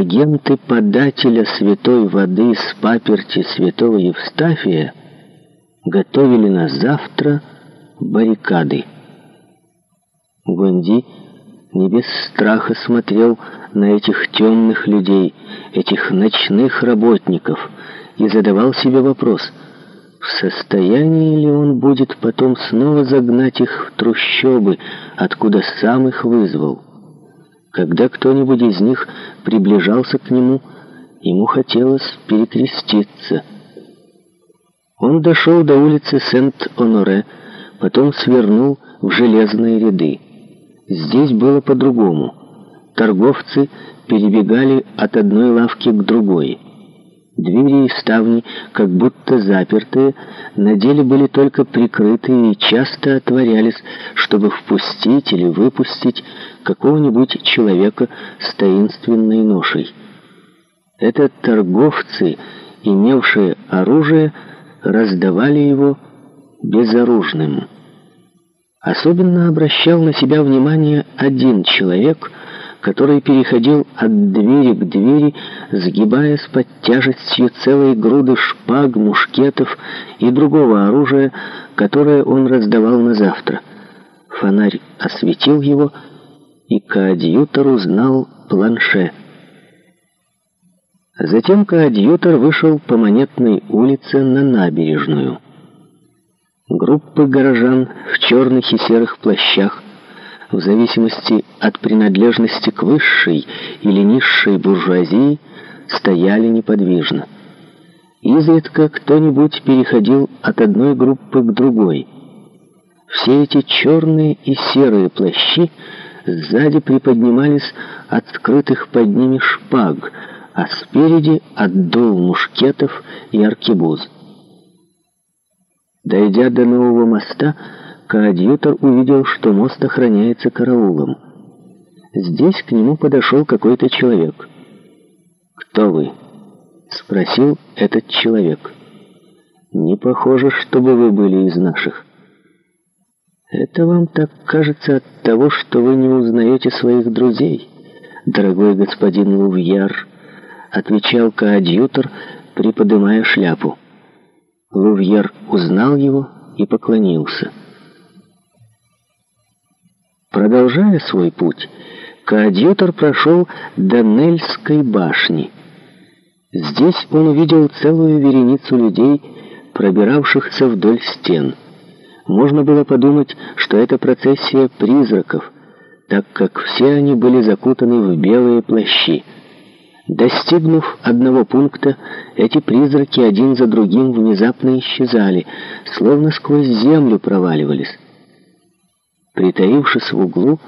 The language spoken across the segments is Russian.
агенты подателя святой воды с паперти святого Евстафия готовили на завтра баррикады. Гонди не без страха смотрел на этих темных людей, этих ночных работников, и задавал себе вопрос, в состоянии ли он будет потом снова загнать их в трущобы, откуда сам их вызвал. Когда кто-нибудь из них приближался к нему, ему хотелось перекреститься. Он дошел до улицы Сент-Оноре, потом свернул в железные ряды. Здесь было по-другому. Торговцы перебегали от одной лавки к другой. Двери и ставни, как будто запертые, на деле были только прикрыты и часто отворялись, чтобы впустить или выпустить какого-нибудь человека с таинственной ношей. Это торговцы, имевшие оружие, раздавали его безоружным. Особенно обращал на себя внимание один человек, который переходил от двери к двери, сгибаясь под тяжестью целой груды шпаг, мушкетов и другого оружия, которое он раздавал на завтра. Фонарь осветил его и, и коадьютор узнал планше. Затем коадьютор вышел по Монетной улице на набережную. Группы горожан в черных и серых плащах, в зависимости от принадлежности к высшей или низшей буржуазии, стояли неподвижно. Изредка кто-нибудь переходил от одной группы к другой. Все эти черные и серые плащи — Сзади приподнимались от скрытых под ними шпаг, а спереди отдул мушкетов и аркебуз. Дойдя до нового моста, коадьютор увидел, что мост охраняется караулом. Здесь к нему подошел какой-то человек. «Кто вы?» — спросил этот человек. «Не похоже, чтобы вы были из наших». Это вам так кажется от того, что вы не узнаете своих друзей, дорогой господин Лувьяр, отвечал коадьютор, приподнимая шляпу. Лувьер узнал его и поклонился. Продолжая свой путь, коадьютор прошел до Нельской башни. Здесь он увидел целую вереницу людей, пробиравшихся вдоль стен — можно было подумать, что это процессия призраков, так как все они были закутаны в белые плащи. Достигнув одного пункта, эти призраки один за другим внезапно исчезали, словно сквозь землю проваливались. Притаившись в углу,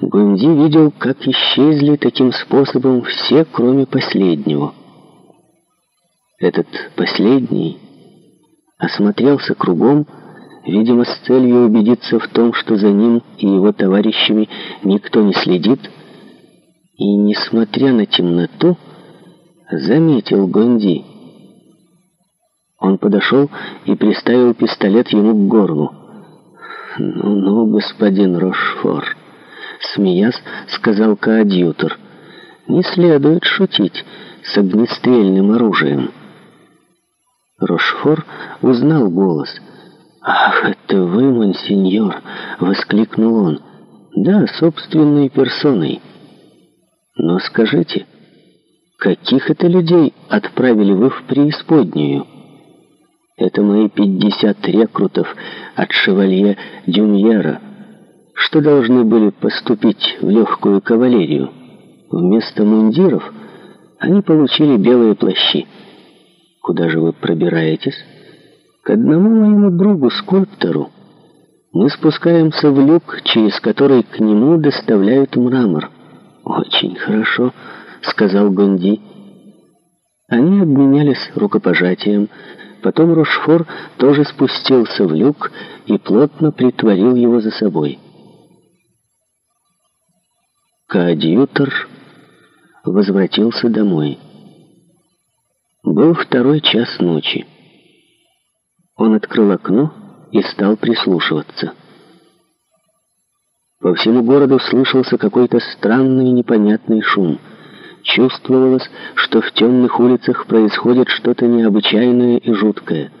Гунди видел, как исчезли таким способом все, кроме последнего. Этот последний осмотрелся кругом видимо, с целью убедиться в том, что за ним и его товарищами никто не следит, и, несмотря на темноту, заметил Гонди. Он подошел и приставил пистолет ему к горлу. «Ну-ну, господин Рошфор», — смеясь, сказал коадьютор, — «не следует шутить с огнестрельным оружием». Рошфор узнал голос — «Ах, это вы, монсеньор!» — воскликнул он. «Да, собственной персоной. Но скажите, каких это людей отправили вы в преисподнюю?» «Это мои пятьдесят рекрутов от шевалье Дюмьера, что должны были поступить в легкую кавалерию. Вместо мундиров они получили белые плащи. Куда же вы пробираетесь?» К одному моему другу-скульптору мы спускаемся в люк, через который к нему доставляют мрамор. «Очень хорошо», — сказал Гонди. Они обменялись рукопожатием. Потом Рошфор тоже спустился в люк и плотно притворил его за собой. Коадьютор возвратился домой. Был второй час ночи. Он открыл окно и стал прислушиваться. По всему городу слышался какой-то странный непонятный шум. Чувствовалось, что в темных улицах происходит что-то необычайное и жуткое —